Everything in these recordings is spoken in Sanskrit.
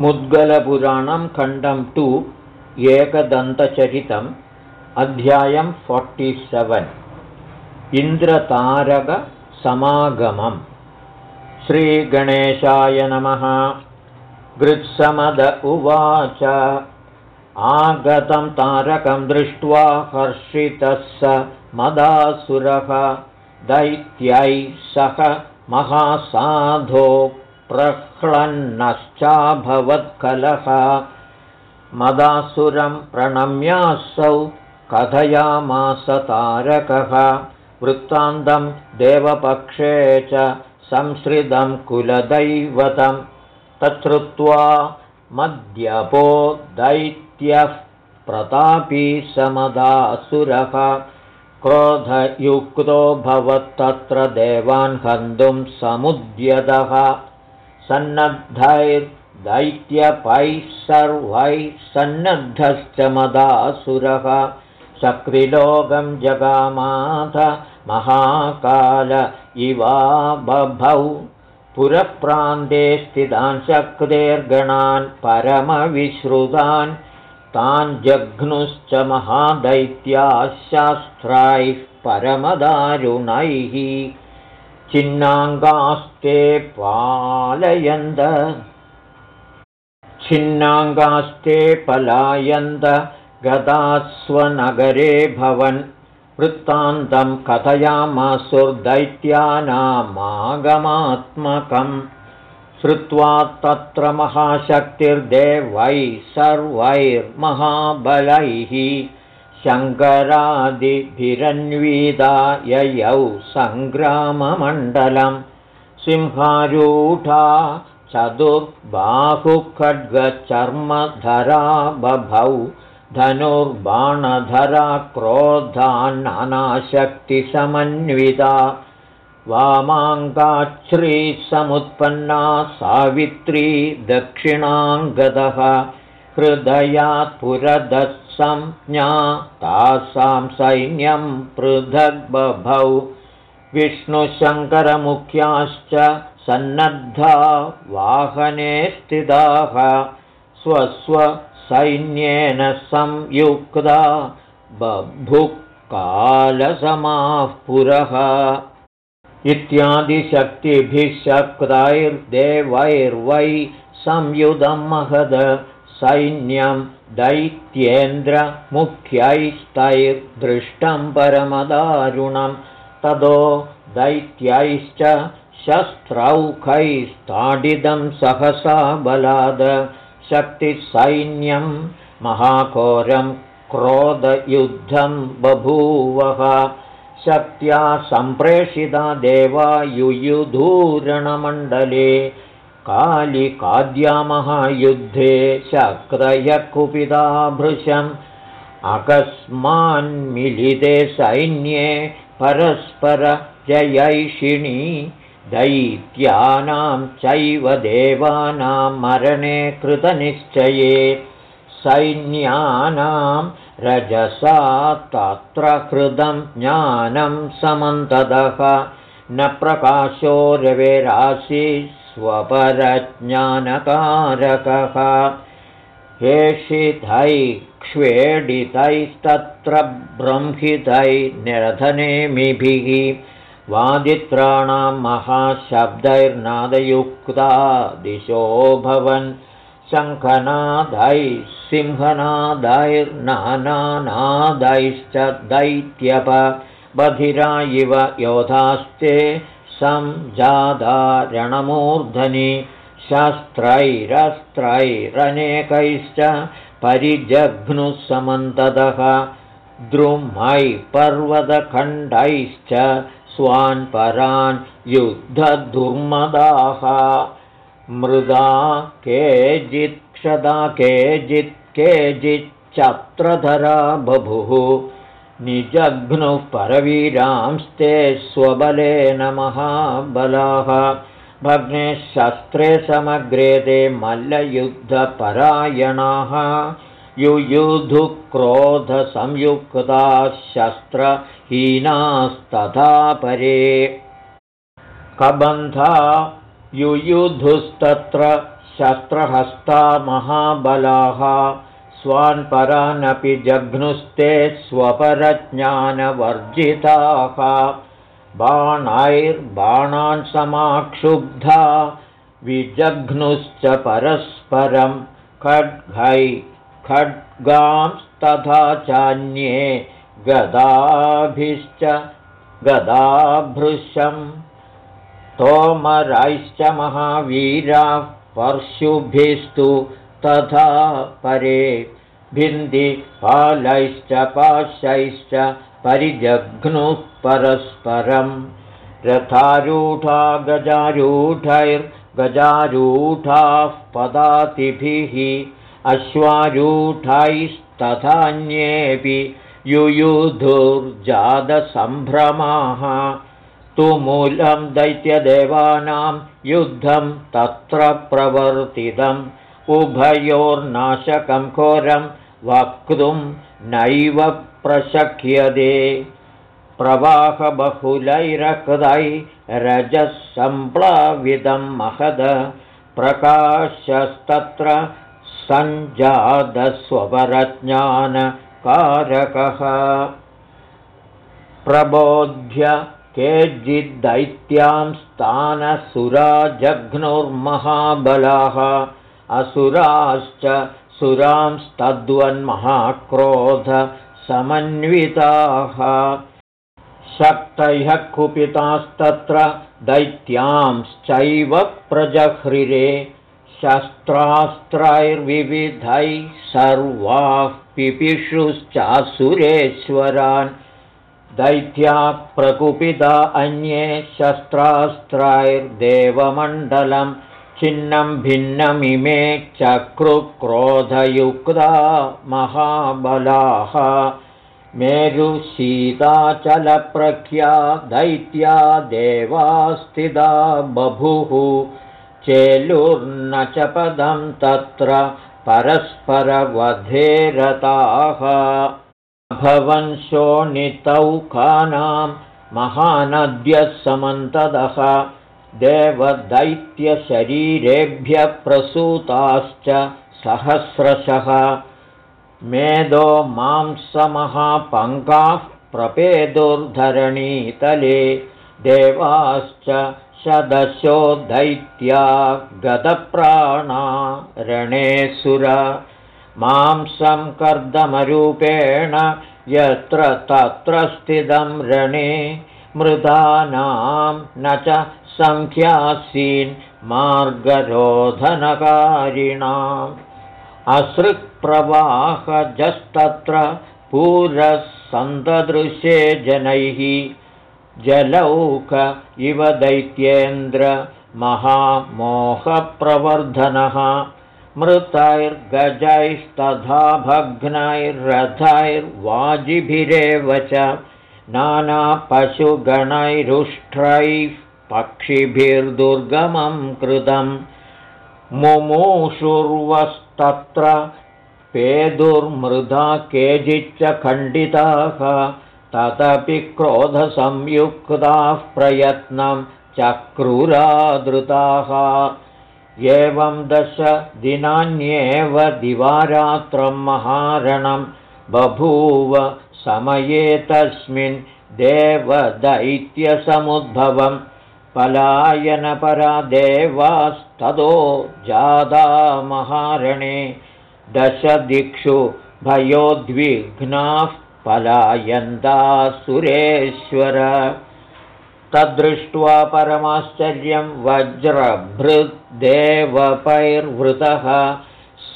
मुद्गलपुराणं खण्डं टु एकदन्तचरितम् अध्यायं फोर्टि सेवेन्। इन्द्रतारकसमागमम्। श्रीगणेशाय नमः। गृत्समद उवाच। आगतं तारकं दृष्ट्वा हर्षितः स मदासुरः। दैत्यैः सह महासाधो प्रह्लन्नश्चाभवत्कलः। मदासुरं प्रणम्यासौ कथयामास तारकः। वृत्तान्तं देवपक्षे च संसृतं कुलदैवतं। तच्छ्रुत्वा मद्यपो दैत्यः प्रतापी समदासुरः। क्रोधयुक्तो भवत्तत्र देवान् हन्तुं समुद्यतः सन्नद्धैर्दैत्यपैः सर्वैः सन्नद्धश्च मदासुरः। शक्रिलोकं जगामाथ महाकाल इवा बभौ। पुरप्रान्ते स्थितान् शक्तेर्गणान् परमविश्रुतान्। तान् जघ्नुश्च महादैत्याः शास्त्रैः परमदारुणैः छिन्नाङ्गास्ते पालयन्त। छिन्नाङ्गास्ते पलायन्त गदास्वनगरे भवन्। वृत्तान्तं कथयामासुर्दैत्यानामागमात्मकम्। श्रुत्वा तत्र महाशक्तिर्देवैः सर्वैर्महाबलैः शङ्करादिभिरन्विदा ययौ सङ्ग्राममण्डलं सिंहारूढा चतुर्बाहुखड्गचर्मधरा बभौ धनुर्बाणधरा क्रोधान्नानाशक्तिसमन्विता वामाङ्गाच्छ्रीसमुत्पन्ना सावित्री दक्षिणाङ्गदः हृदयात् पुरदत्संज्ञा तासां सैन्यं पृथग्बभौ। विष्णुशङ्करमुख्याश्च सन्नद्धा वाहने स्थिताः। स्वस्वसैन्येन संयुक्ता बभुकालसमाः पुरः इत्यादिशक्तिभिः संयुधं महद सैन्यं दैत्येन्द्रमुख्यैस्तैर्दृष्टं परमदारुणं ततो दैत्यैश्च शस्त्रौखैस्ताडितं सहसा बलाद शक्तिसैन्यं महाघोरं क्रोधयुद्धं बभूवः शक्त्या सम्प्रेषिता देवा युयुधूरणमण्डले कालिकाद्यामहायुद्धे शक्रयः कुपिता भृशम्। अकस्मान्मिलिते सैन्ये परस्परजयैषिणी दैत्यानां चैव देवानां मरणे कृतनिश्चये। सैन्यानां रजसा तत्र कृतं ज्ञानं समन्तदः न प्रकाशो रवेरासि स्वपरज्ञानकारकः। हेषितैक्ष्वेडितैस्तत्र ब्रंहितैर्निरधनेमिभिः वादित्राणां महाशब्दैर्नादयुक्ता दिशो शङ्खनादैः सिंहनादैर्नानानादैश्च दैत्यप। बधिरा इव योधास्ते संजादारणमूर्धनि शस्त्रैरस्त्रैरनेकैश्च परिजघ्नुसमन्ततः द्रुमैः पर्वतखण्डैश्च स्वान् परान् युद्धदुर्मदाः मृदा केचित्क्षदा केचित् केचिच्चत्रधरा बभुः निजघ्नुः परवीरांस्ते स्वबलेन महाबलाः। भग्ने शस्त्रे समग्रे ते मल्लयुद्धपरायणाः। युयुधुक्रोधसंयुक्ताः शस्त्रहीनास्तथा परे कबन्धा युयुधुस्तत्र शस्त्रहस्ता महाबलाः स्वान्परानपि जघ्नुस्ते स्वपरज्ञानवर्जिताः। बाणैर्बाणान् समाक्षुब्धा विजघ्नुश्च परस्परं खड्गै खड्गांस्तथा चान्ये गदाभिश्च गदाभृशम्। तोमरैश्च महावीराः परशुभिस्तु तथा परे भिन्दिपालैश्च पाशैश्च परिजघ्नुः परस्परं रथारूढा गजारूढैर्गजारूढाः पदातिभिः अश्वारूढैस्तथान्येऽपि युयुधुर्जातसम्भ्रमाः। तुमूलं दैत्यदेवानां युद्धं तत्र प्रवर्तितम् उभयोर्नाशकं घोरं वक्तुं नैव प्रशक्यते। रजः सम्प्लाविदं महद। प्रकाशस्तत्र सञ्जातस्वपरज्ञानकारकः प्रबोध्य केचिद्दैत्यां स्थानसुरा जघ्नुर्महाबलाः असुराश्च सुरांस्तद्वन्महाक्रोधसमन्विताः शक्तयः कुपितास्तत्र दैत्यांश्चैव प्रजह्रिरे शस्त्रास्त्रैर्विविधैः सर्वाः पिपिषुश्चासुरेश्वरान्। दैत्या प्रकुपिता अन्ये शस्त्रास्त्रैर्देवमण्डलं छिन्नं भिन्नमिमे चक्रुक्रोधयुक्ता महाबलाः। मेरुशीताचलप्रख्या दैत्या देवास्थिता बभुः। चेलुर्न च पदं तत्र परस्परवधेरताः। भवन् शोणितौकानां महानद्यः समन्तदः देवदैत्यशरीरेभ्यः प्रसूताश्च सहस्रशः मेदो मांसमहापङ्काः प्रपेदुर्धरणीतले देवाश्च शदशो दैत्या गतप्राणा रणेसुर मांसं कर्दमरूपेण यत्र तत्र स्थितं रणे मृदानां न च सङ्ख्यासीन् मार्गरोधनकारिणाम्। असृक्प्रवाहजस्तत्र पुरः सन्ददृशे जनैः जलौक इव दैत्येन्द्र महामोहप्रवर्धनः। मृतैर्गजैस्तथा भग्नैरथैर्वाजिभिरेव च नानापशुगणैरुष्ट्रैः पक्षिभिर्दुर्गमं कृतं मुमूषुर्वस्तत्र पेदुर्मृदा केचिच्च खण्डिताः तदपि क्रोधसंयुक्ताः प्रयत्नं चक्रुरादृताः। एवं दशदिनान्येव दिवारात्रं महारणं बभूव समये तस्मिन् देवदैत्यसमुद्भवं पलायनपरा देवास्ततो जादा महारणे दशदिक्षु भयोद्विघ्नाः पलायन्ता सुरेश्वर। तद्दृष्ट्वा परमाश्चर्यं वज्रभृद्देवपैर्वृतः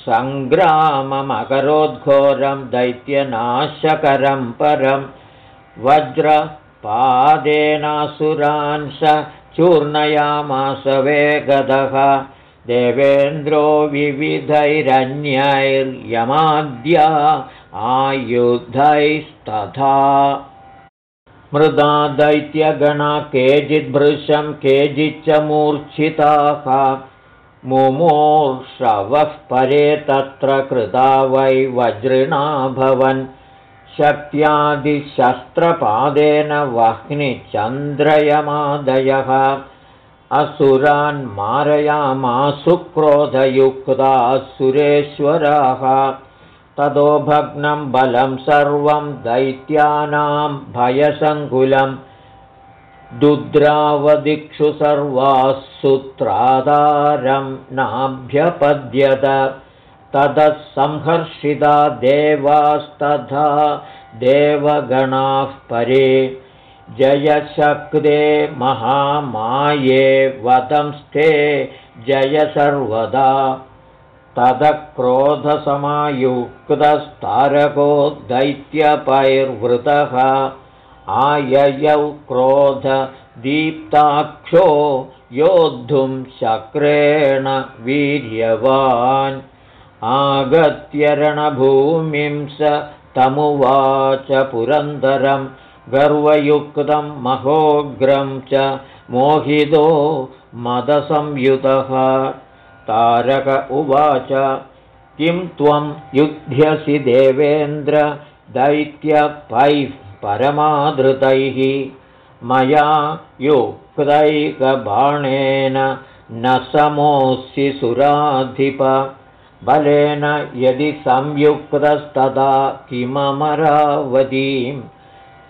सङ्ग्राममकरोद्घोरं दैत्यनाशकरं परं वज्रपादेनासुरांश चूर्णयामास वेगदः। देवेन्द्रो विविधैरन्यैर्यमाद्या आयुधैस्तथा। मृदा दैत्यगणा केचिद्भृशं केचिच्च मूर्च्छिताः। मुमूर्षवः परे तत्र कृता वै वज्रिणाभवन् शक्त्यादिशस्त्रपादेन वह्निचन्द्रयमादयः असुरान् मारयामासु क्रोधयुक्ताः सुरेश्वराः ततो भग्नं बलं सर्वं दैत्यानां भयसङ्कुलं। दुद्रावदिक्षु सर्वास्सुत्राधारं नाभ्यपद्यत ततः संहर्षिता देवास्तथा देवगणाः परे। जयशक्रे महामाये वदंस्ते जय सर्वदा। तदक्रोधसमायुक्तस्तारको दैत्यपैर्वृतः आययौ क्रोधदीप्ताक्षो योद्धुं शक्रेण वीर्यवान् आगत्यरणभूमिं स तमुवाच पुरन्दरं गर्वयुक्तं महोग्रं च मोहितो मदसंयुतः। तारक उवाच किं त्वं युध्यसि देवेन्द्र दैत्यपैः परमादृतैः? मया युक्तैकबाणेन न समोऽसि सुराधिप बलेन यदि संयुक्तस्तदा किममरावतीं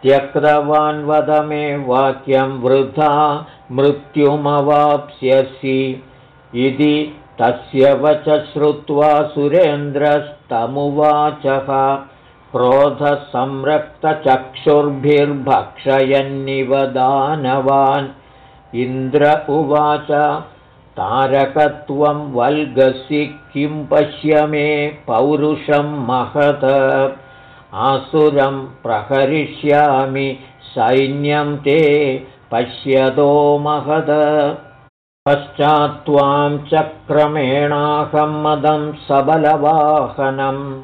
त्यक्तवान् वद मे वाक्यं वृथा मृत्युमवाप्स्यसि। इति तस्य वच श्रुत्वा सुरेन्द्रस्तमुवाचः। क्रोधसंरक्तचक्षुर्भिर्भक्षयन्निव दानवान् इन्द्र उवाच तारकत्वं वल्गसि किं पश्य मे पौरुषं महत। आसुरं प्रहरिष्यामि सैन्यं ते पश्यतो महद पश्चात्त्वां चक्रमेणाहं मदं सबलवाहनं।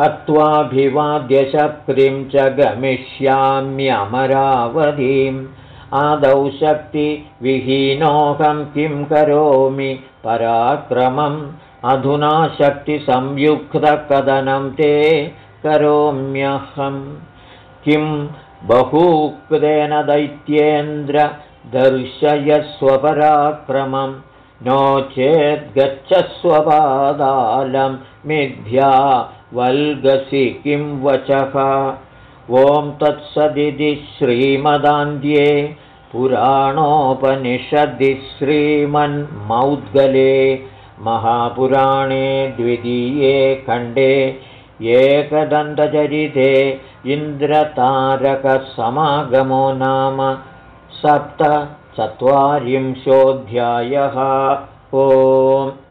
हत्वाभिवाद्यशक्तिं च गमिष्याम्यमरावधिम् आदौ शक्तिविहीनोऽहं किं करोमि? पराक्रमम् अधुना शक्तिसंयुक्तकदनं ते करोम्यहं किं बहूक्तेन दैत्येन्द्र दर्शयस्वपराक्रमं नो चेद्गच्छस्वपादालं मिथ्या वल्गसि किं वचः ॐ तत्सदिति श्रीमदान्ध्ये पुराणोपनिषदि श्रीमन्मौद्गले महापुराणे द्वितीये खण्डे एकदन्तचरिते इन्द्रतारकसमागमो नाम सप्तचत्वारिंशोऽध्यायः। ओम्